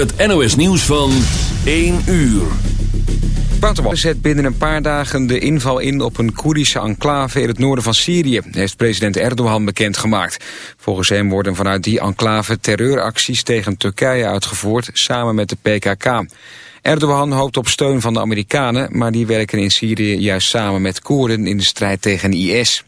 het NOS nieuws van 1 uur. Waterwal zet binnen een paar dagen de inval in op een Koerdische enclave in het noorden van Syrië, heeft president Erdogan bekendgemaakt. Volgens hem worden vanuit die enclave terreuracties tegen Turkije uitgevoerd, samen met de PKK. Erdogan hoopt op steun van de Amerikanen, maar die werken in Syrië juist samen met Koerden in de strijd tegen IS.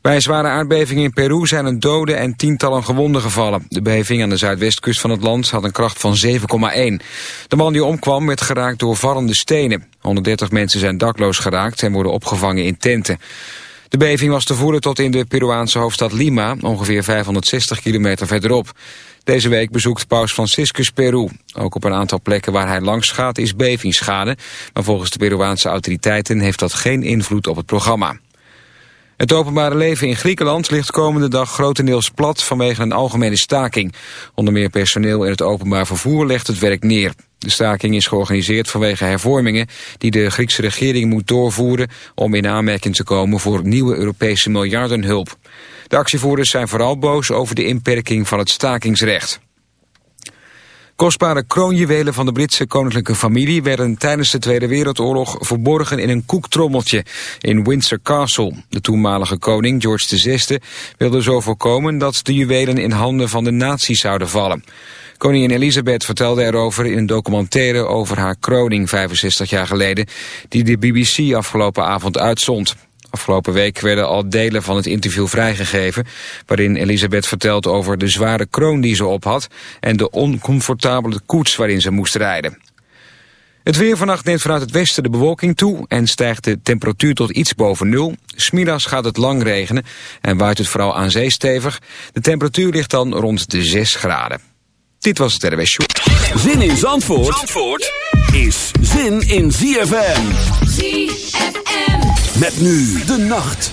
Bij een zware aardbeving in Peru zijn een dode en tientallen gewonden gevallen. De beving aan de zuidwestkust van het land had een kracht van 7,1. De man die omkwam werd geraakt door vallende stenen. 130 mensen zijn dakloos geraakt en worden opgevangen in tenten. De beving was te voelen tot in de Peruaanse hoofdstad Lima, ongeveer 560 kilometer verderop. Deze week bezoekt paus Franciscus Peru. Ook op een aantal plekken waar hij langs gaat is bevingsschade. Maar volgens de Peruaanse autoriteiten heeft dat geen invloed op het programma. Het openbare leven in Griekenland ligt komende dag grotendeels plat vanwege een algemene staking. Onder meer personeel in het openbaar vervoer legt het werk neer. De staking is georganiseerd vanwege hervormingen die de Griekse regering moet doorvoeren om in aanmerking te komen voor nieuwe Europese miljardenhulp. De actievoerders zijn vooral boos over de inperking van het stakingsrecht. Kostbare kroonjuwelen van de Britse koninklijke familie werden tijdens de Tweede Wereldoorlog verborgen in een koektrommeltje in Windsor Castle. De toenmalige koning George VI wilde zo voorkomen dat de juwelen in handen van de nazi's zouden vallen. Koningin Elisabeth vertelde erover in een documentaire over haar kroning 65 jaar geleden, die de BBC afgelopen avond uitzond. Afgelopen week werden al delen van het interview vrijgegeven... waarin Elisabeth vertelt over de zware kroon die ze op had... en de oncomfortabele koets waarin ze moest rijden. Het weer vannacht neemt vanuit het westen de bewolking toe... en stijgt de temperatuur tot iets boven nul. Smiddags gaat het lang regenen en waait het vooral aan zee stevig. De temperatuur ligt dan rond de 6 graden. Dit was het RWS Show. Zin in Zandvoort, Zandvoort is zin in ZFM. ZFM. Met nu de nacht.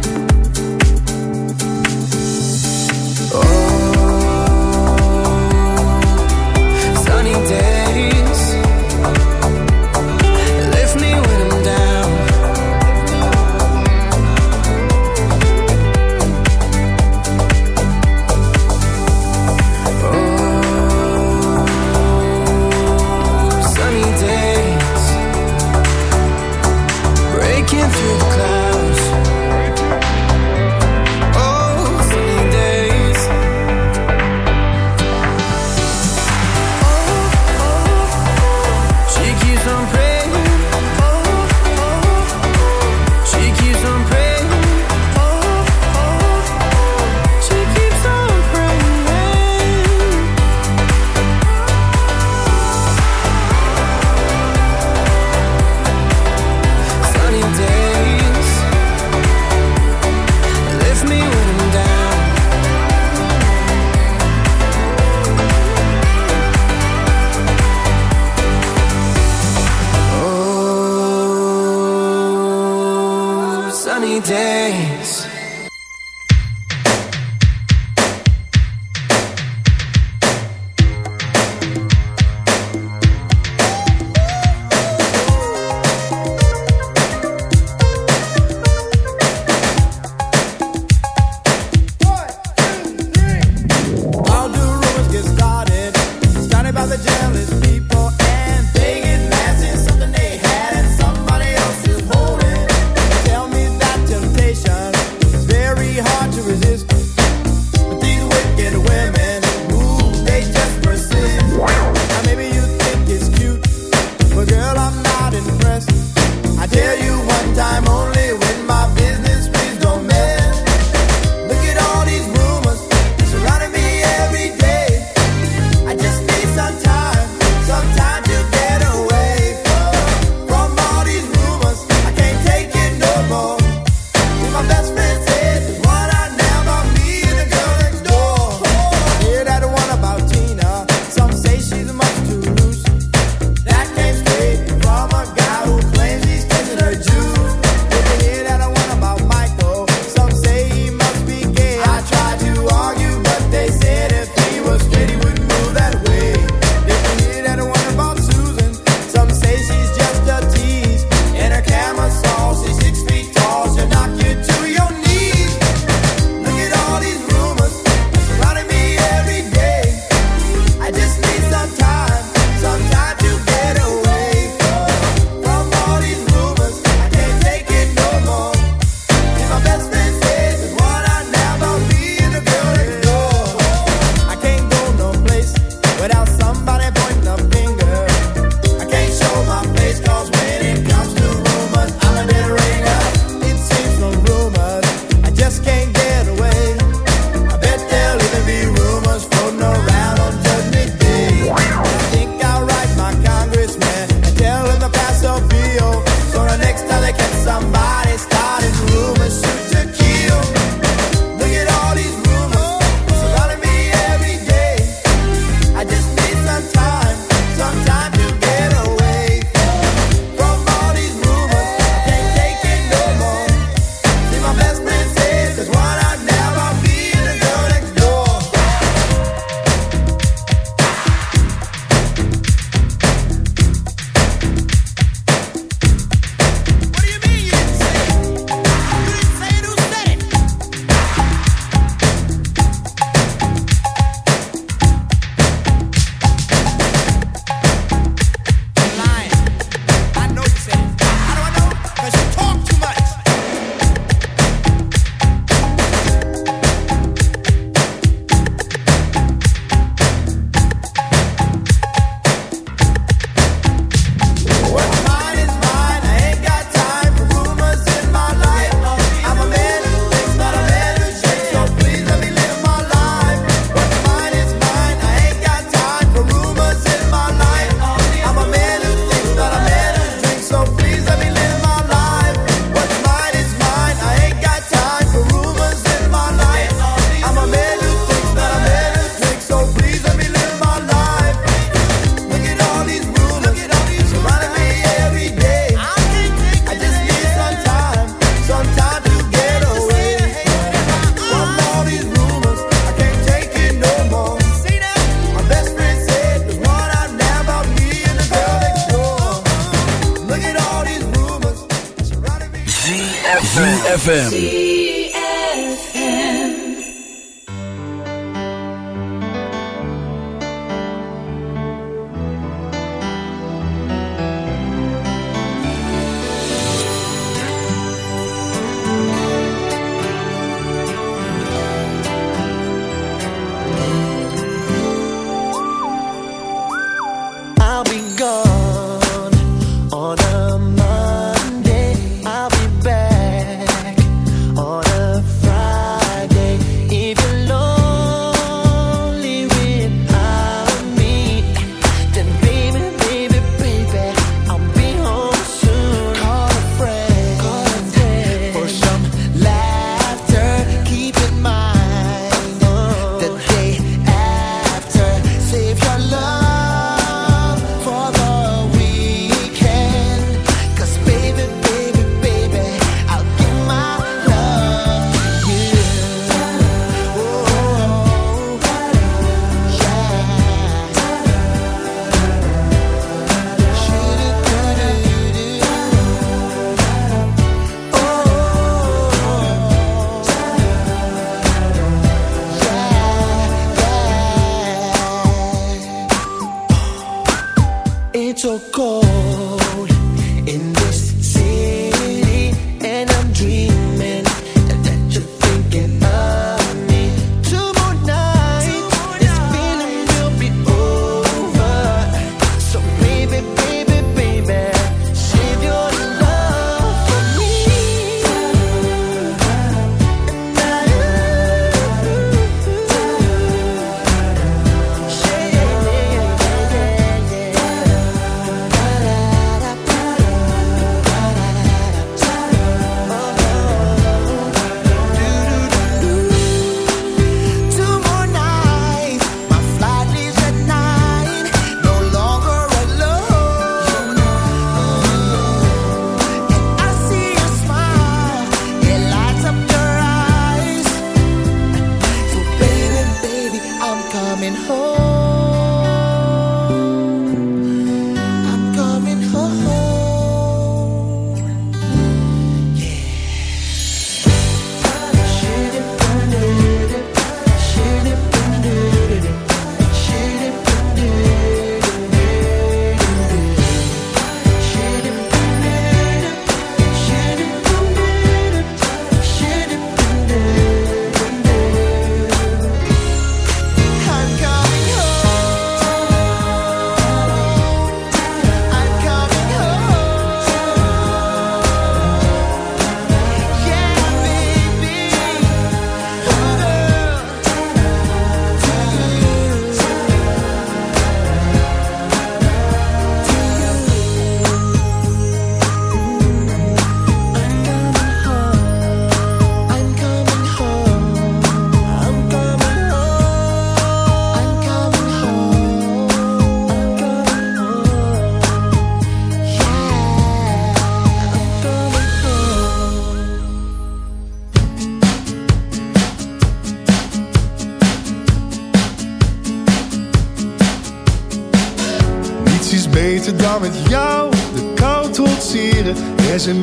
met jou de kou trotseren. Er zijn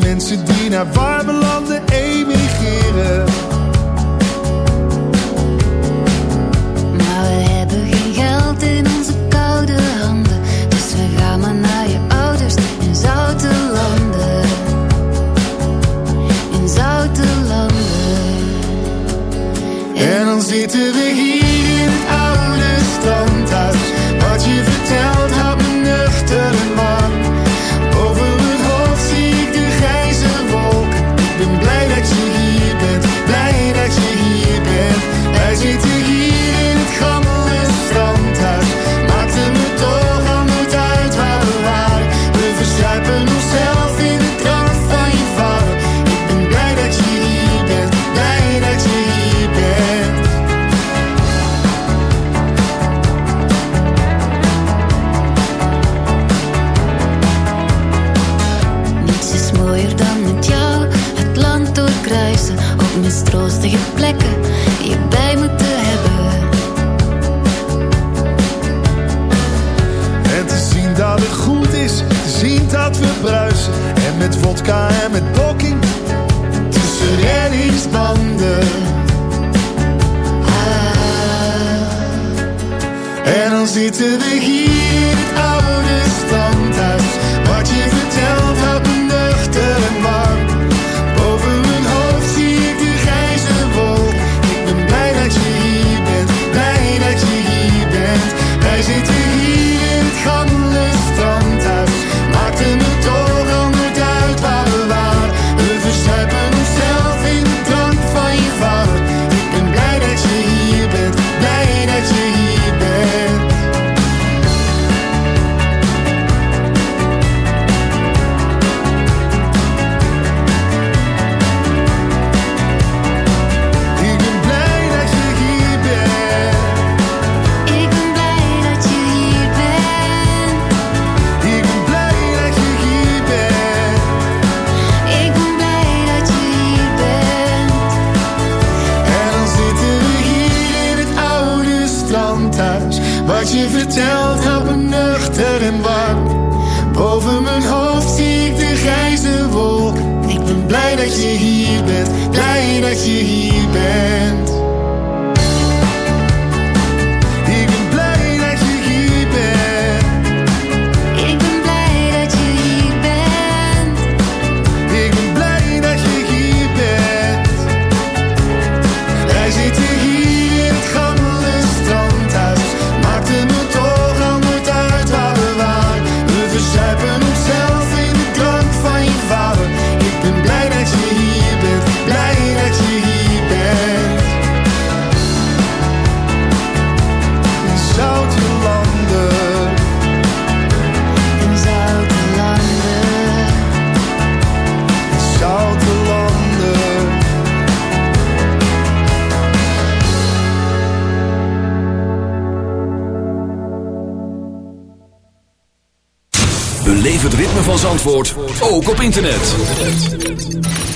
internet.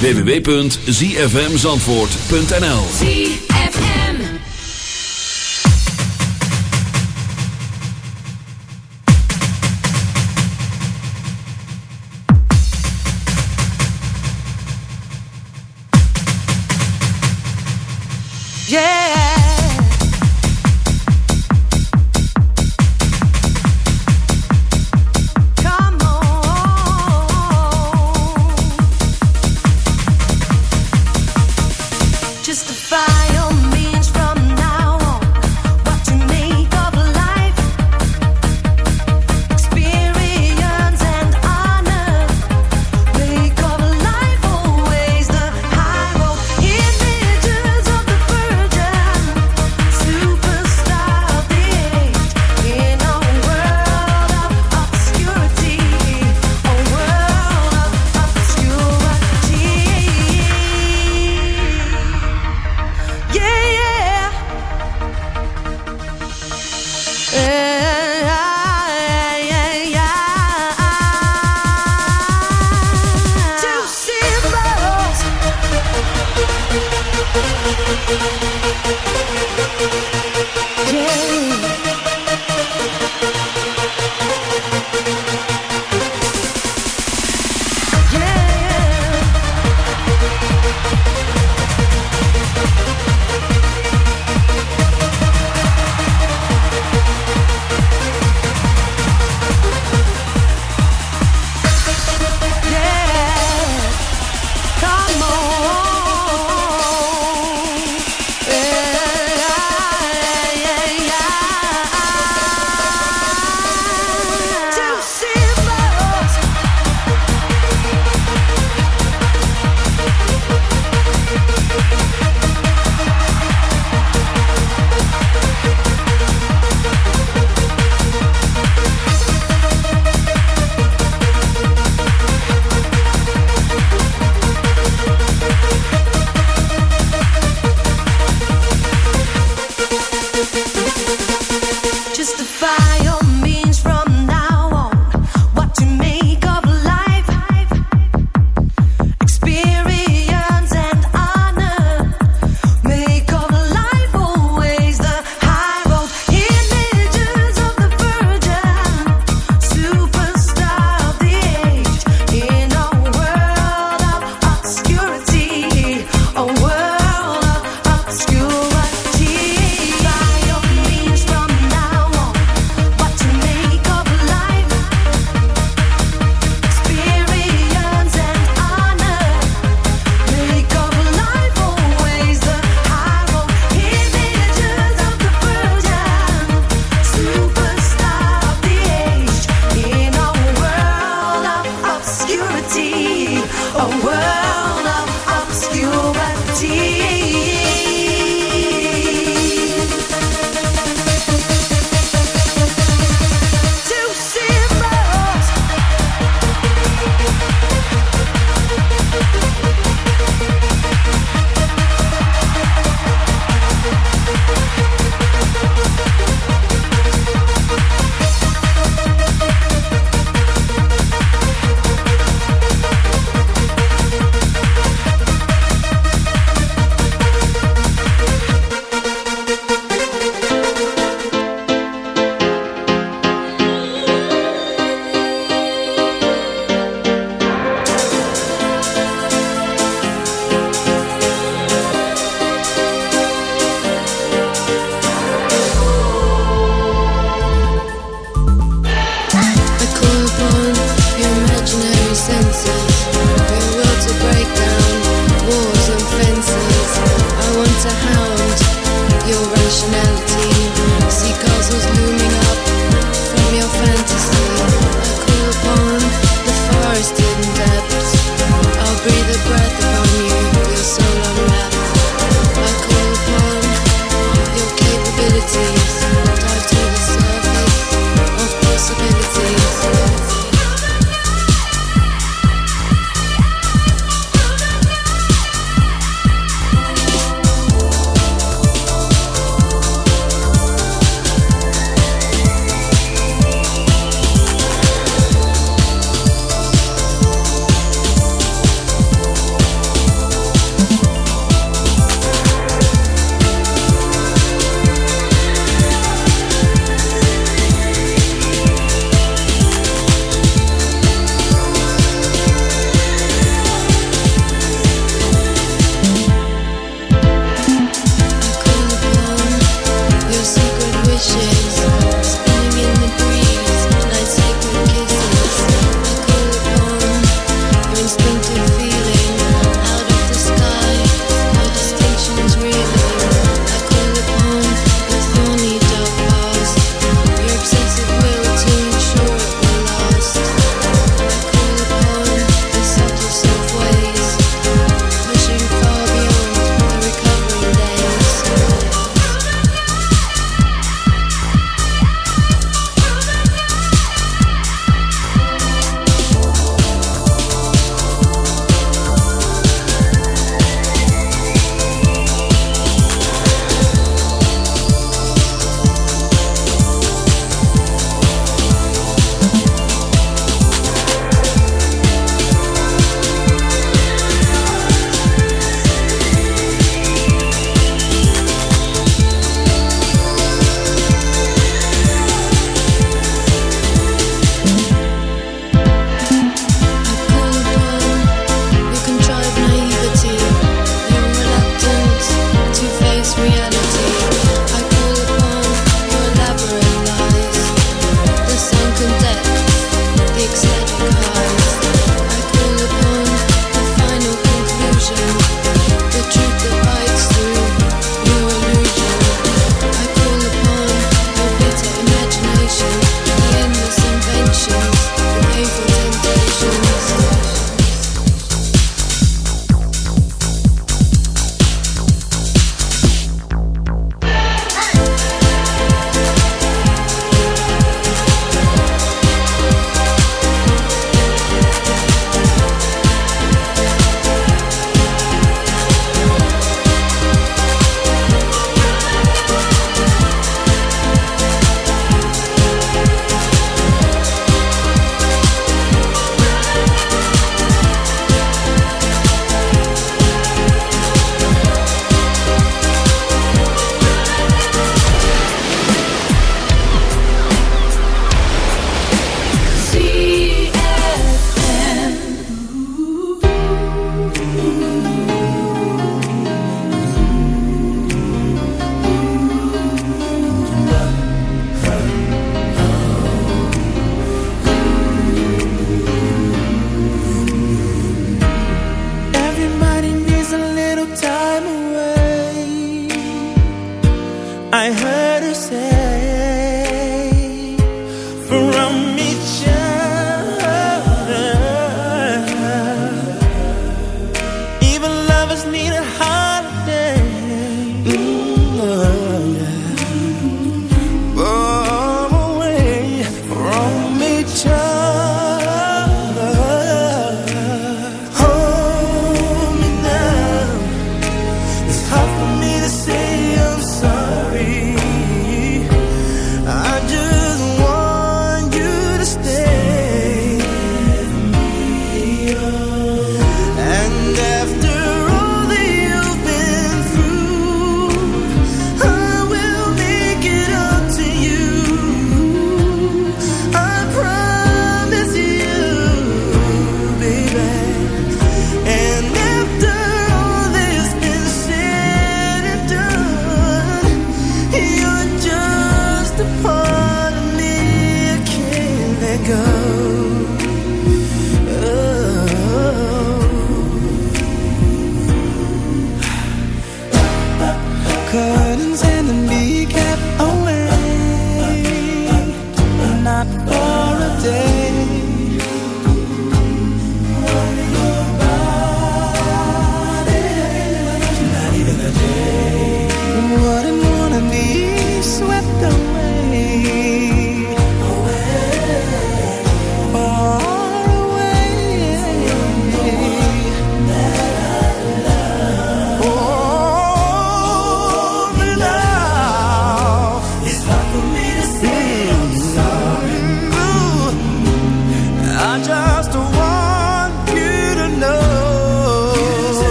www.zfmzandvoort.nl ZFM. Yeah.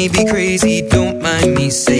me be crazy, don't mind me, say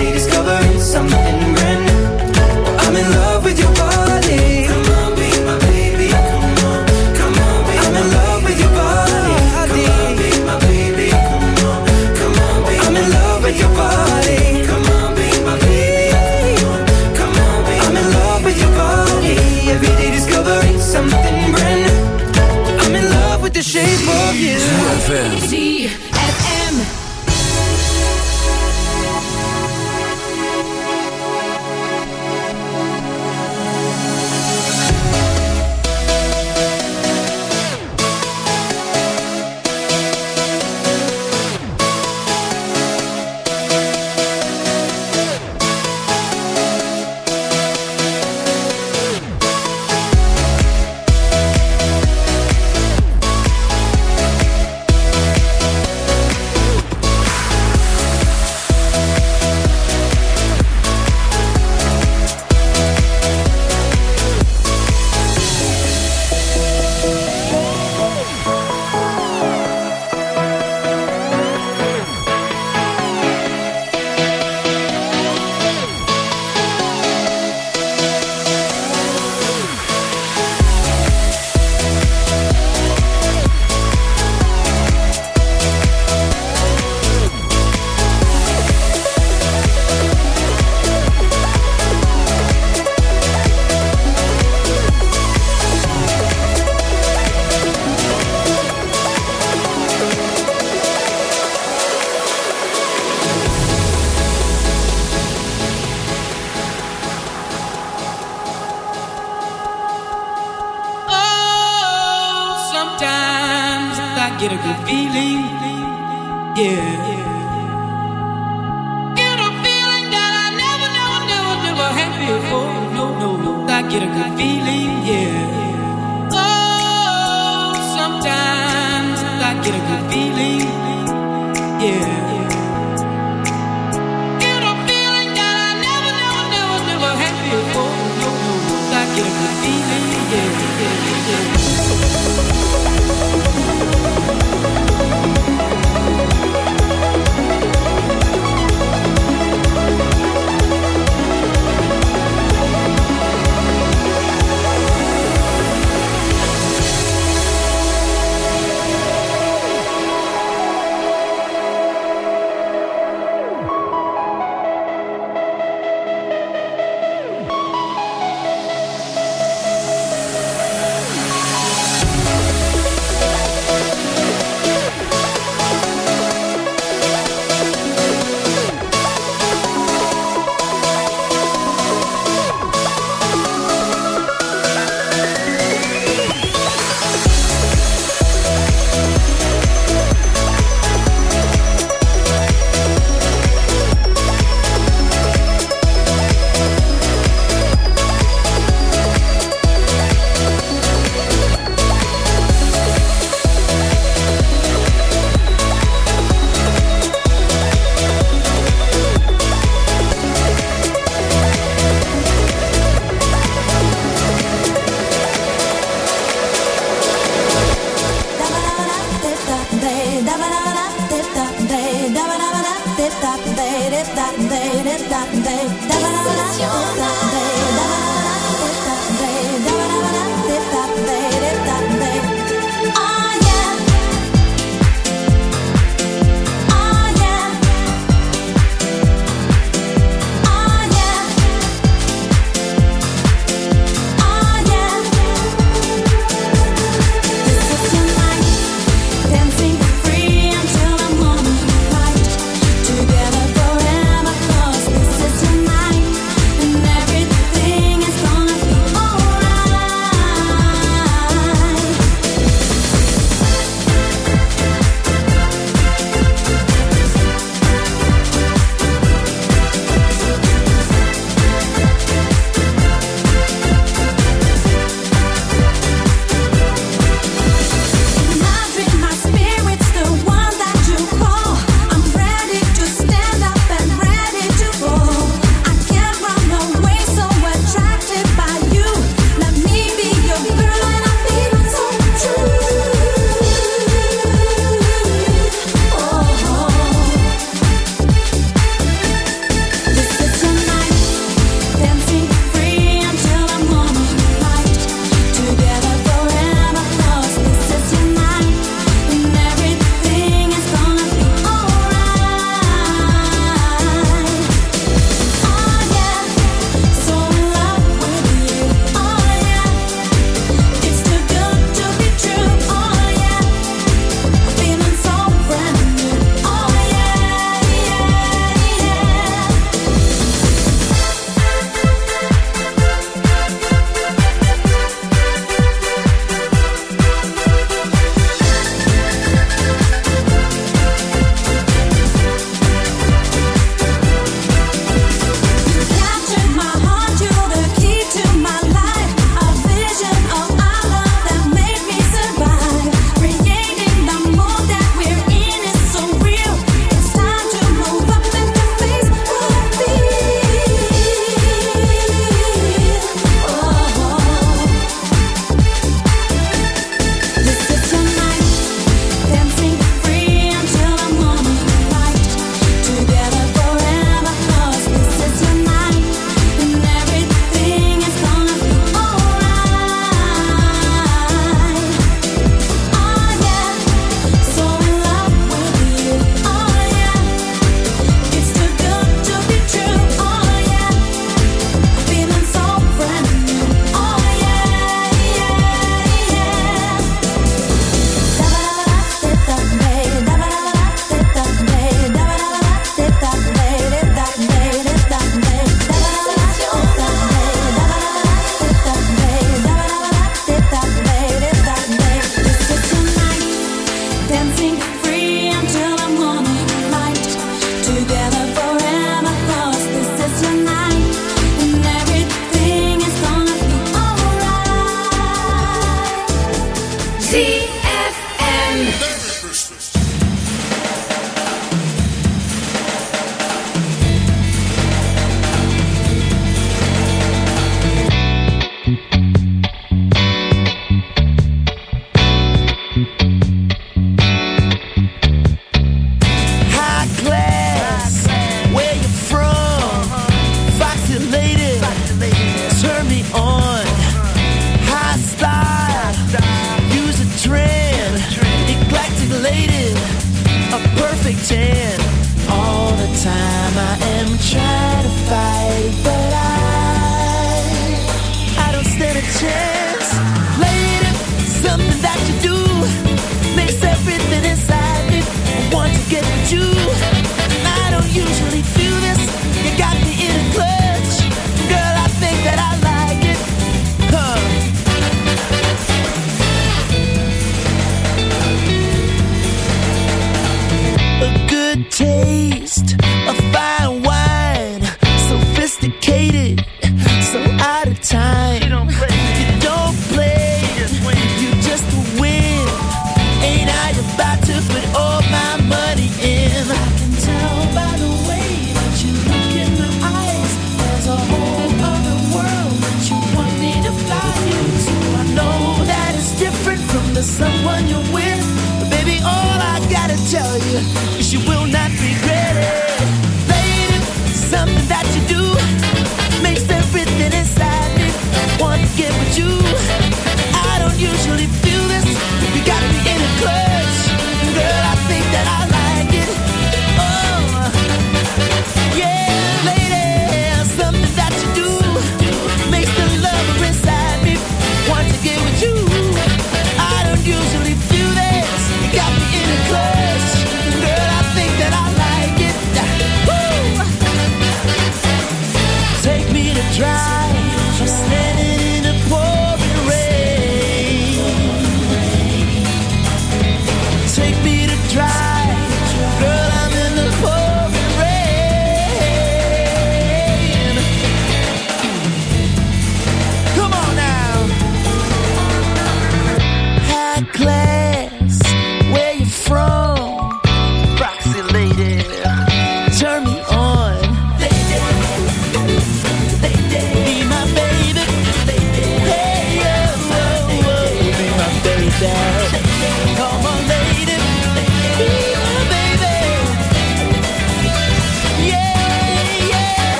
ZFM.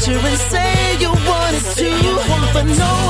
picture and say you want it too, but no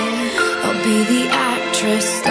Be the actress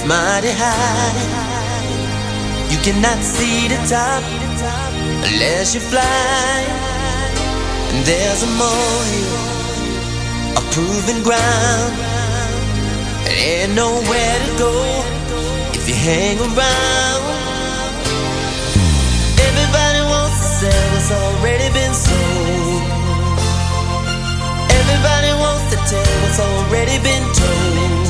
It's mighty high. You cannot see the top unless you fly. And there's a molehill, a proven ground. There ain't nowhere to go if you hang around. Everybody wants to sell what's already been sold. Everybody wants to tell what's already been told.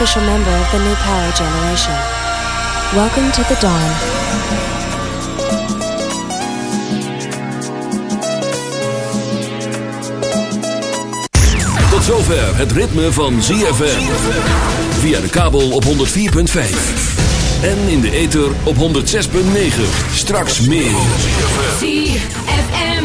official member of the new power generation. Welcome to the dawn. zover het ritme van ZFM. Via de kabel op 104.5. En in de ether op 106.9. Straks meer. ZFM.